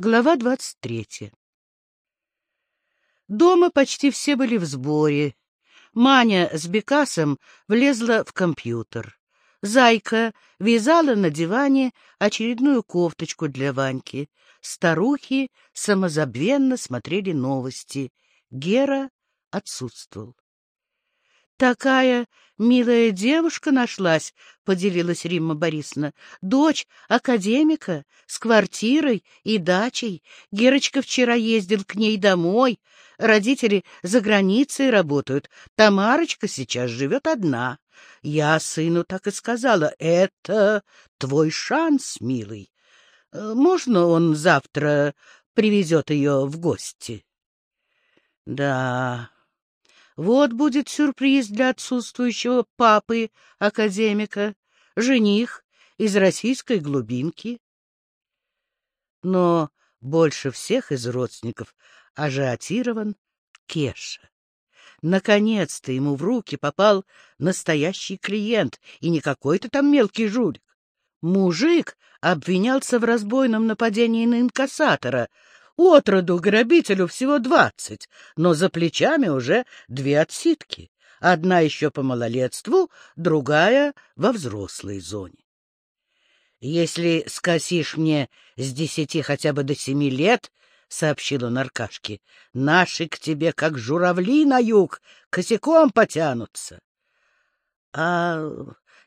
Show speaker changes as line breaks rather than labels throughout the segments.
Глава двадцать третья. Дома почти все были в сборе. Маня с Бекасом влезла в компьютер. Зайка вязала на диване очередную кофточку для Ваньки. Старухи самозабвенно смотрели новости. Гера отсутствовал. Такая милая девушка нашлась, — поделилась Римма Борисовна. Дочь академика с квартирой и дачей. Герочка вчера ездил к ней домой. Родители за границей работают. Тамарочка сейчас живет одна. Я сыну так и сказала. Это твой шанс, милый. Можно он завтра привезет ее в гости? Да, вот будет сюрприз для отсутствующего папы, академика, жених из российской глубинки. Но больше всех из родственников ажиотирован Кеша. Наконец-то ему в руки попал настоящий клиент, и не какой-то там мелкий жулик. Мужик обвинялся в разбойном нападении на инкассатора — Отроду грабителю всего двадцать, но за плечами уже две отсидки. Одна еще по малолетству, другая во взрослой зоне. «Если скосишь мне с десяти хотя бы до семи лет, — сообщил он Аркашке, — наши к тебе, как журавли на юг, косяком потянутся. — А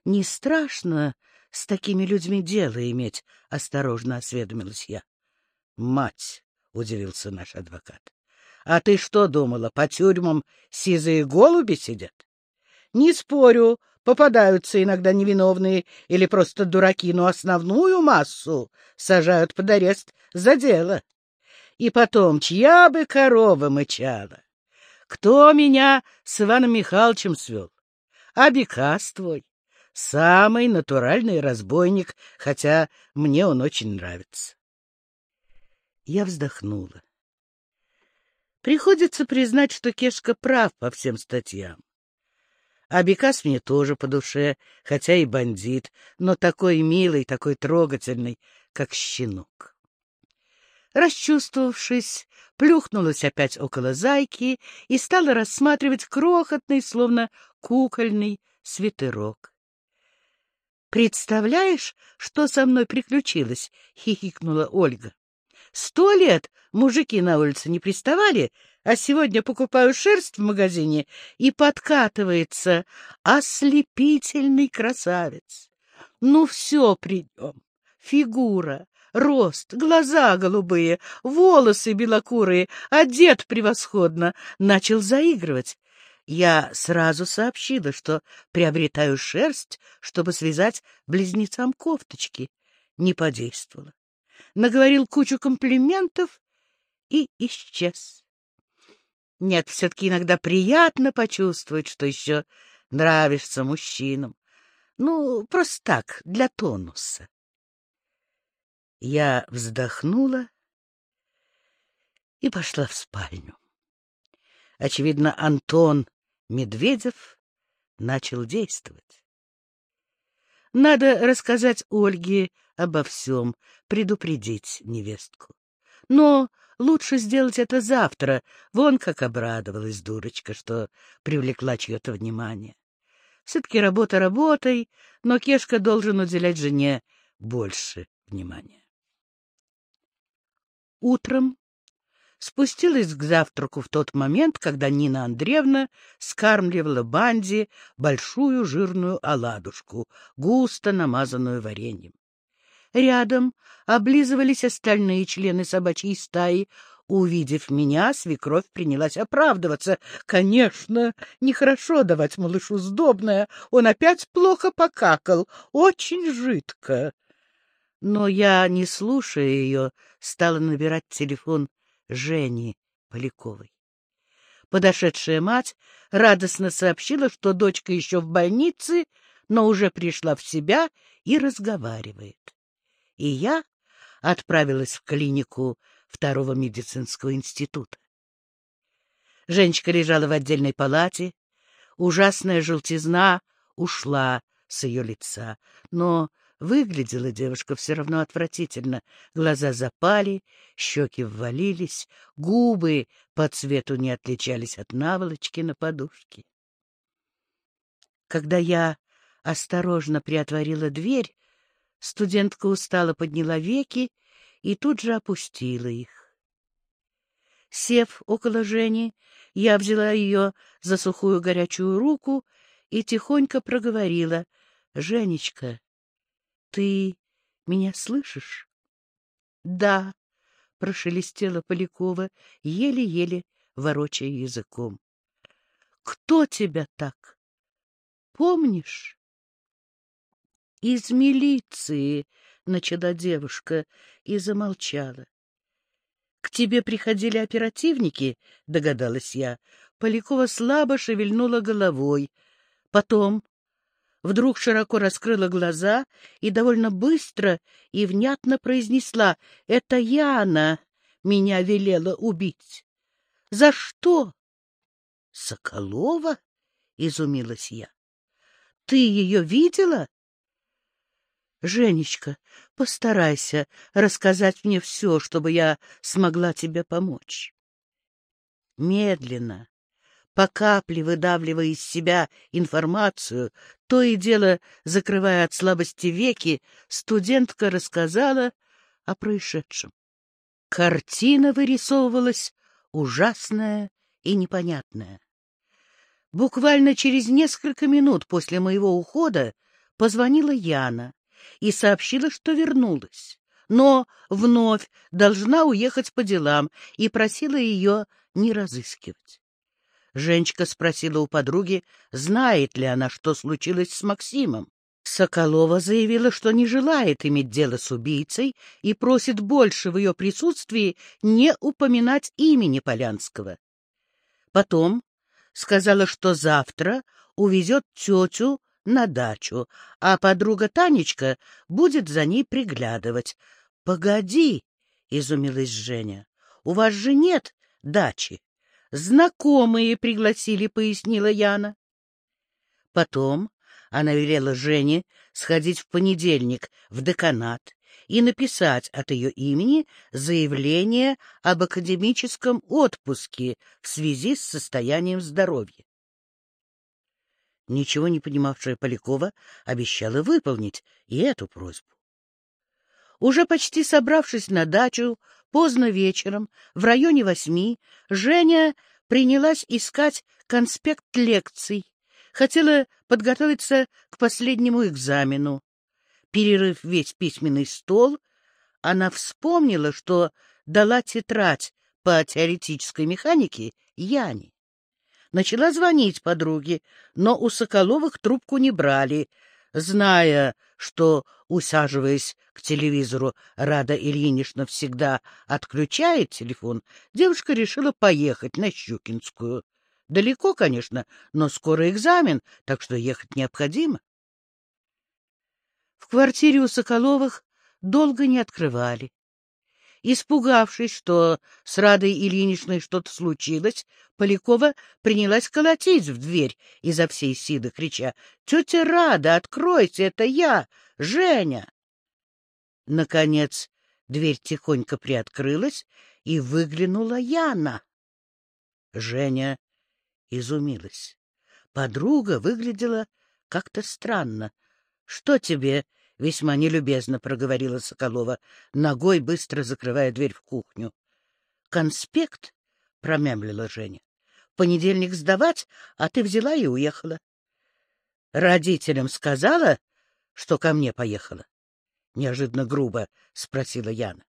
не страшно с такими людьми дело иметь? — осторожно осведомилась я. — Мать! — удивился наш адвокат. — А ты что думала, по тюрьмам сизые голуби сидят? — Не спорю, попадаются иногда невиновные или просто дураки, но основную массу сажают под арест за дело. И потом, чья бы корова мычала? Кто меня с Иваном Михайловичем свел? А твой. Самый натуральный разбойник, хотя мне он очень нравится. Я вздохнула. Приходится признать, что Кешка прав по всем статьям. А Бекас мне тоже по душе, хотя и бандит, но такой милый, такой трогательный, как щенок. Расчувствовавшись, плюхнулась опять около зайки и стала рассматривать крохотный, словно кукольный свитерок. «Представляешь, что со мной приключилось?» — хихикнула Ольга. Сто лет мужики на улице не приставали, а сегодня покупаю шерсть в магазине, и подкатывается ослепительный красавец. Ну, все при нем. Фигура, рост, глаза голубые, волосы белокурые, одет превосходно. Начал заигрывать. Я сразу сообщила, что приобретаю шерсть, чтобы связать близнецам кофточки. Не подействовало наговорил кучу комплиментов и исчез. Нет, все-таки иногда приятно почувствовать, что еще нравишься мужчинам. Ну, просто так, для тонуса. Я вздохнула и пошла в спальню. Очевидно, Антон Медведев начал действовать. Надо рассказать Ольге обо всем, предупредить невестку. Но лучше сделать это завтра. Вон как обрадовалась дурочка, что привлекла чье-то внимание. Все-таки работа работой, но Кешка должен уделять жене больше внимания. Утром спустилась к завтраку в тот момент, когда Нина Андреевна скармливала Банди большую жирную оладушку, густо намазанную вареньем. Рядом облизывались остальные члены собачьей стаи. Увидев меня, свекровь принялась оправдываться. Конечно, нехорошо давать малышу сдобное. Он опять плохо покакал, очень жидко. Но я, не слушая ее, стала набирать телефон Жени Поляковой. Подошедшая мать радостно сообщила, что дочка еще в больнице, но уже пришла в себя и разговаривает. И я отправилась в клинику второго медицинского института. Женечка лежала в отдельной палате, ужасная желтизна ушла с ее лица, но Выглядела девушка все равно отвратительно. Глаза запали, щеки ввалились, губы по цвету не отличались от наволочки на подушке. Когда я осторожно приотворила дверь, студентка устало подняла веки и тут же опустила их. Сев около Жени, я взяла ее за сухую горячую руку и тихонько проговорила. — Женечка, ты меня слышишь? — Да, — прошелестела Полякова, еле-еле ворочая языком. — Кто тебя так? Помнишь? — Из милиции, — начала девушка и замолчала. — К тебе приходили оперативники, — догадалась я. Полякова слабо шевельнула головой. Потом вдруг широко раскрыла глаза и довольно быстро и внятно произнесла «Это Яна меня велела убить». «За что?» «Соколова?» — изумилась я. «Ты ее видела?» «Женечка, постарайся рассказать мне все, чтобы я смогла тебе помочь». Медленно, по капле выдавливая из себя информацию, то и дело, закрывая от слабости веки, студентка рассказала о происшедшем. Картина вырисовывалась ужасная и непонятная. Буквально через несколько минут после моего ухода позвонила Яна и сообщила, что вернулась, но вновь должна уехать по делам и просила ее не разыскивать. Женечка спросила у подруги, знает ли она, что случилось с Максимом. Соколова заявила, что не желает иметь дело с убийцей и просит больше в ее присутствии не упоминать имени Полянского. Потом сказала, что завтра увезет тетю на дачу, а подруга Танечка будет за ней приглядывать. — Погоди, — изумилась Женя, — у вас же нет дачи. Знакомые пригласили, — пояснила Яна. Потом она велела Жене сходить в понедельник в деканат и написать от ее имени заявление об академическом отпуске в связи с состоянием здоровья. Ничего не понимавшая Полякова обещала выполнить и эту просьбу. Уже почти собравшись на дачу, поздно вечером, в районе восьми, Женя принялась искать конспект лекций, хотела подготовиться к последнему экзамену. Перерыв весь письменный стол, она вспомнила, что дала тетрадь по теоретической механике Яне. Начала звонить подруге, но у Соколовых трубку не брали, зная, что, усаживаясь к телевизору, Рада Ильинична всегда отключает телефон, девушка решила поехать на Щукинскую. Далеко, конечно, но скоро экзамен, так что ехать необходимо. В квартире у Соколовых долго не открывали. Испугавшись, что с Радой Ильиничной что-то случилось, Полякова принялась колотить в дверь изо всей силы, крича «Тетя Рада, откройте, это я, Женя!» Наконец дверь тихонько приоткрылась, и выглянула Яна. Женя изумилась. Подруга выглядела как-то странно. — Что тебе? — весьма нелюбезно проговорила Соколова, ногой быстро закрывая дверь в кухню. — Конспект? — промямлила Женя. — Понедельник сдавать, а ты взяла и уехала. — Родителям сказала, что ко мне поехала? — неожиданно грубо спросила Яна.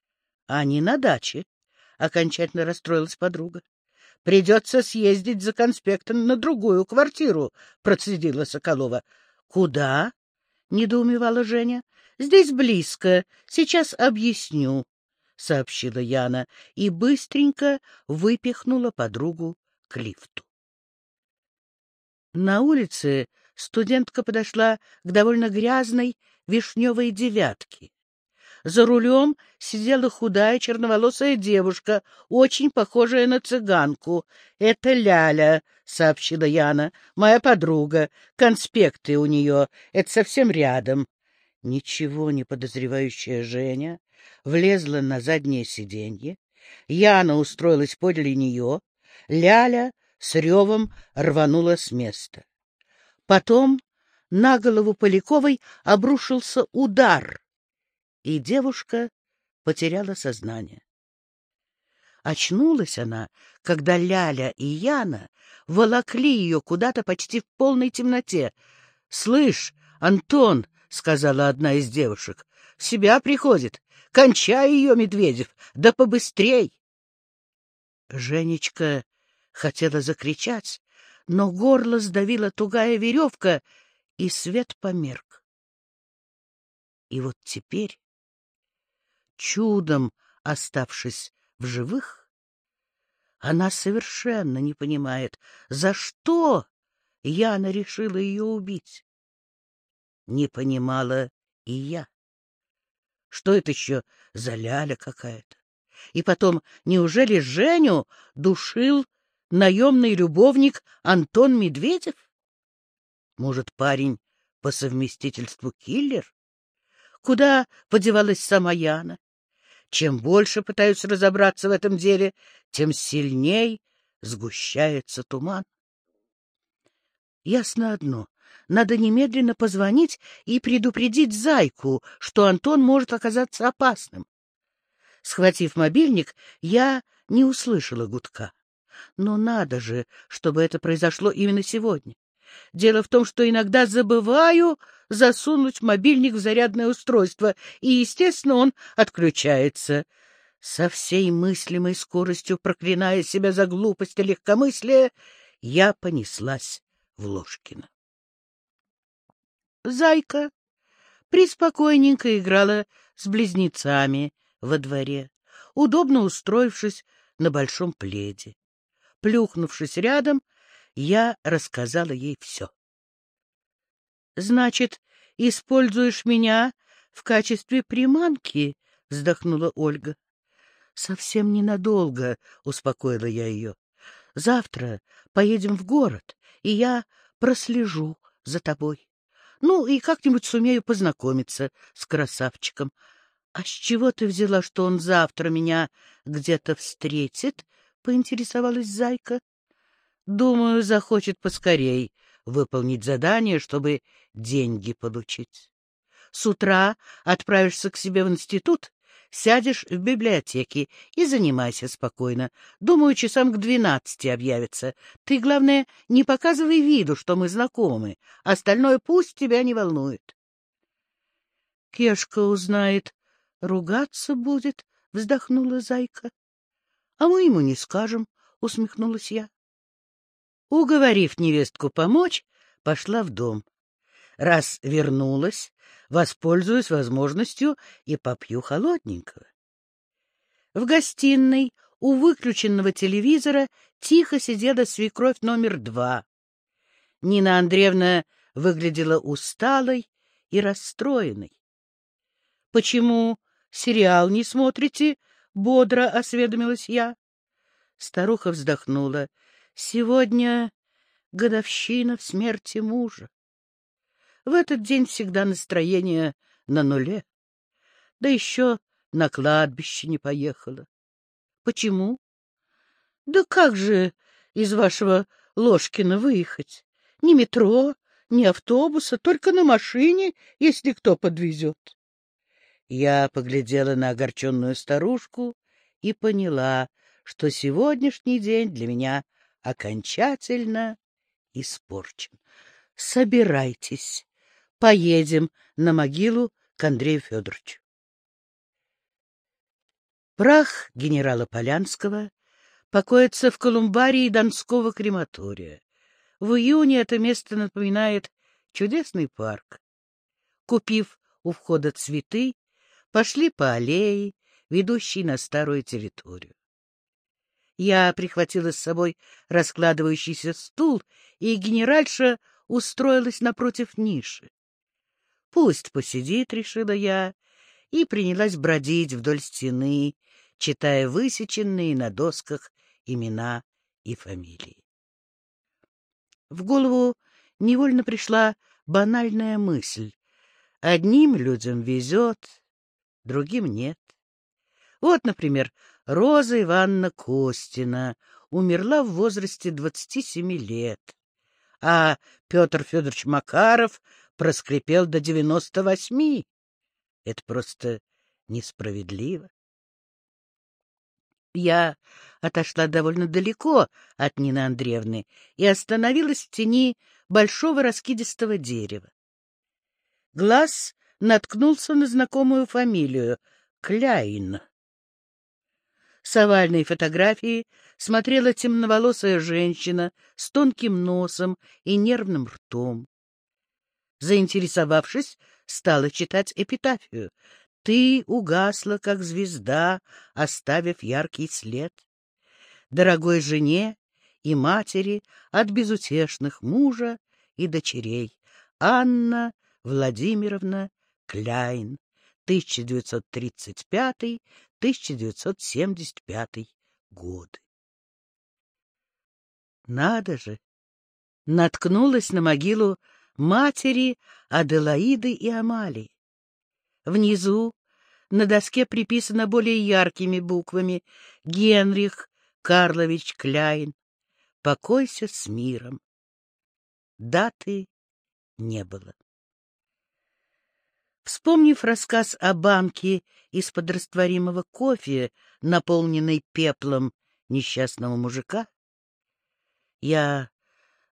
— Они на даче, — окончательно расстроилась подруга. — Придется съездить за конспектом на другую квартиру, — процедила Соколова. — Куда? — недоумевала Женя. — Здесь близко. Сейчас объясню, — сообщила Яна и быстренько выпихнула подругу к лифту. На улице студентка подошла к довольно грязной вишневой девятке. За рулем сидела худая черноволосая девушка, очень похожая на цыганку. — Это Ляля, — сообщила Яна, — моя подруга. Конспекты у нее. Это совсем рядом. Ничего не подозревающая Женя влезла на заднее сиденье, Яна устроилась подле нее, Ляля с ревом рванула с места. Потом на голову Поляковой обрушился удар, и девушка потеряла сознание. Очнулась она, когда Ляля и Яна волокли ее куда-то почти в полной темноте. — Слышь, Антон, — сказала одна из девушек, — в себя приходит. Кончай ее, Медведев, да побыстрей! Женечка хотела закричать, но горло сдавила тугая веревка, и свет померк. И вот теперь, чудом оставшись в живых, она совершенно не понимает, за что Яна решила ее убить. Не понимала и я. Что это еще за ляля какая-то? И потом, неужели Женю душил наемный любовник Антон Медведев? Может, парень по совместительству киллер? Куда подевалась сама Яна? Чем больше пытаюсь разобраться в этом деле, тем сильней сгущается туман. Ясно одно. Надо немедленно позвонить и предупредить Зайку, что Антон может оказаться опасным. Схватив мобильник, я не услышала гудка. Но надо же, чтобы это произошло именно сегодня. Дело в том, что иногда забываю засунуть мобильник в зарядное устройство, и, естественно, он отключается. Со всей мыслимой скоростью, проклиная себя за глупость и легкомыслие, я понеслась в Ложкино. Зайка приспокойненько играла с близнецами во дворе, удобно устроившись на большом пледе. Плюхнувшись рядом, я рассказала ей все. — Значит, используешь меня в качестве приманки? — вздохнула Ольга. — Совсем ненадолго, — успокоила я ее. — Завтра поедем в город, и я прослежу за тобой. Ну, и как-нибудь сумею познакомиться с красавчиком. А с чего ты взяла, что он завтра меня где-то встретит? — поинтересовалась Зайка. — Думаю, захочет поскорей выполнить задание, чтобы деньги получить. С утра отправишься к себе в институт, сядешь в библиотеке и занимайся спокойно. Думаю, часам к двенадцати объявится. Ты, главное, не показывай виду, что мы знакомы. Остальное пусть тебя не волнует. Кешка узнает, ругаться будет, — вздохнула зайка. — А мы ему не скажем, — усмехнулась я. Уговорив невестку помочь, пошла в дом. Раз вернулась, воспользуюсь возможностью и попью холодненького. В гостиной у выключенного телевизора тихо сидела свекровь номер два. Нина Андреевна выглядела усталой и расстроенной. — Почему сериал не смотрите? — бодро осведомилась я. Старуха вздохнула. — Сегодня годовщина в смерти мужа. В этот день всегда настроение на нуле. Да еще на кладбище не поехала. Почему? Да как же из вашего Ложкина выехать? Ни метро, ни автобуса, только на машине, если кто подвезет. Я поглядела на огорченную старушку и поняла, что сегодняшний день для меня окончательно испорчен. Собирайтесь, поедем на могилу к Андрею Федоровичу. Прах генерала Полянского покоится в колумбарии Донского крематория. В июне это место напоминает чудесный парк. Купив у входа цветы, пошли по аллее, ведущей на старую территорию. Я прихватила с собой раскладывающийся стул, и генеральша устроилась напротив ниши. Пусть посидит, решила я, и принялась бродить вдоль стены, читая высеченные на досках имена и фамилии. В голову невольно пришла банальная мысль. Одним людям везет, другим нет. Вот, например, Роза Ивановна Костина умерла в возрасте 27 лет, а Петр Федорович Макаров проскрипел до 98. Это просто несправедливо. Я отошла довольно далеко от Нины Андреевны и остановилась в тени большого раскидистого дерева. Глаз наткнулся на знакомую фамилию — Кляйн. С овальной фотографии смотрела темноволосая женщина с тонким носом и нервным ртом. Заинтересовавшись, стала читать эпитафию. «Ты угасла, как звезда, оставив яркий след. Дорогой жене и матери от безутешных мужа и дочерей. Анна Владимировна Кляйн, 1935-1975 годы. Надо же! Наткнулась на могилу матери Аделаиды и Амалии. Внизу на доске приписано более яркими буквами «Генрих Карлович Кляйн. Покойся с миром». Даты не было. Вспомнив рассказ о банке из-под растворимого кофе, наполненной пеплом несчастного мужика, я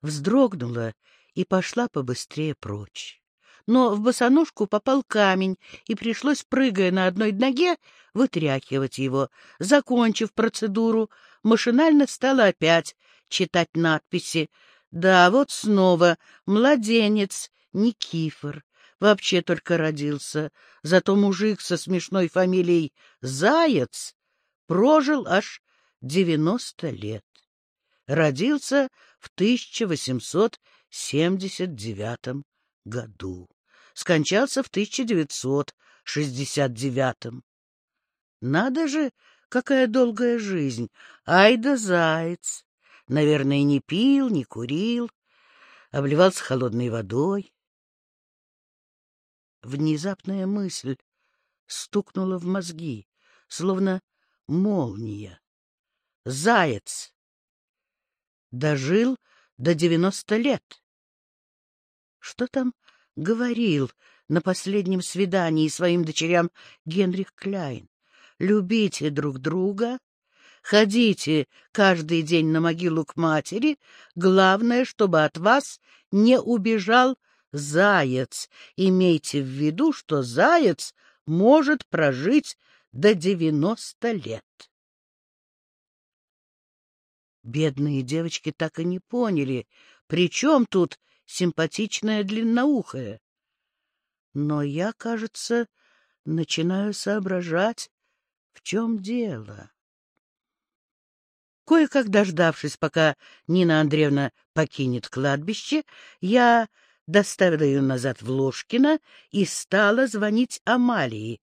вздрогнула и пошла побыстрее прочь. Но в босоножку попал камень, и пришлось, прыгая на одной ноге, вытряхивать его. Закончив процедуру, машинально стала опять читать надписи. Да, вот снова «Младенец Никифор». Вообще только родился. Зато мужик со смешной фамилией Заяц прожил аж девяносто лет. Родился в 1800 1979 году. Скончался в 1969. Надо же, какая долгая жизнь! Ай да заяц! Наверное, не пил, не курил, обливался холодной водой. Внезапная мысль стукнула в мозги, словно молния. Заяц! Дожил до девяносто лет. Что там говорил на последнем свидании своим дочерям Генрих Кляйн? Любите друг друга, ходите каждый день на могилу к матери, главное, чтобы от вас не убежал заяц. Имейте в виду, что заяц может прожить до девяносто лет. Бедные девочки так и не поняли, при чем тут симпатичная длинноухая. Но я, кажется, начинаю соображать, в чем дело. Кое-как дождавшись, пока Нина Андреевна покинет кладбище, я доставила ее назад в Ложкино и стала звонить Амалии.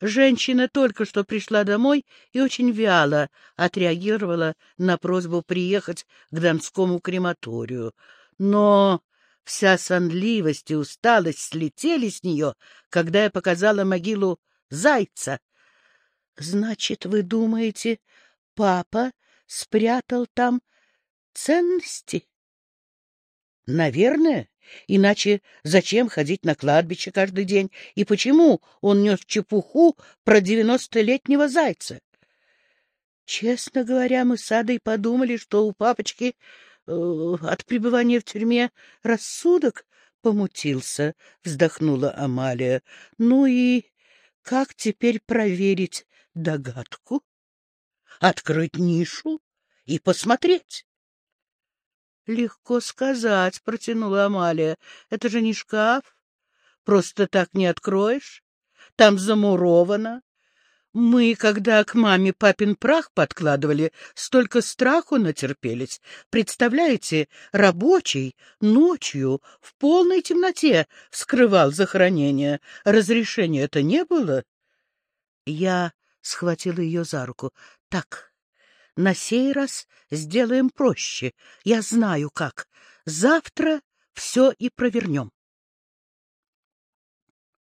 Женщина только что пришла домой и очень вяло отреагировала на просьбу приехать к Донскому крематорию но вся сонливость и усталость слетели с нее, когда я показала могилу зайца. — Значит, вы думаете, папа спрятал там ценности? — Наверное. Иначе зачем ходить на кладбище каждый день? И почему он нес чепуху про девяностолетнего зайца? Честно говоря, мы с Адой подумали, что у папочки Э, от пребывания в тюрьме рассудок помутился, — вздохнула Амалия. — Ну и как теперь проверить догадку? Открыть нишу и посмотреть? — Легко сказать, — протянула Амалия. — Это же не шкаф. Просто так не откроешь. Там замуровано. Мы, когда к маме папин прах подкладывали, столько страху натерпелись. Представляете, рабочий ночью в полной темноте вскрывал захоронение. Разрешения это не было. Я схватила ее за руку. Так, на сей раз сделаем проще. Я знаю как. Завтра все и провернем.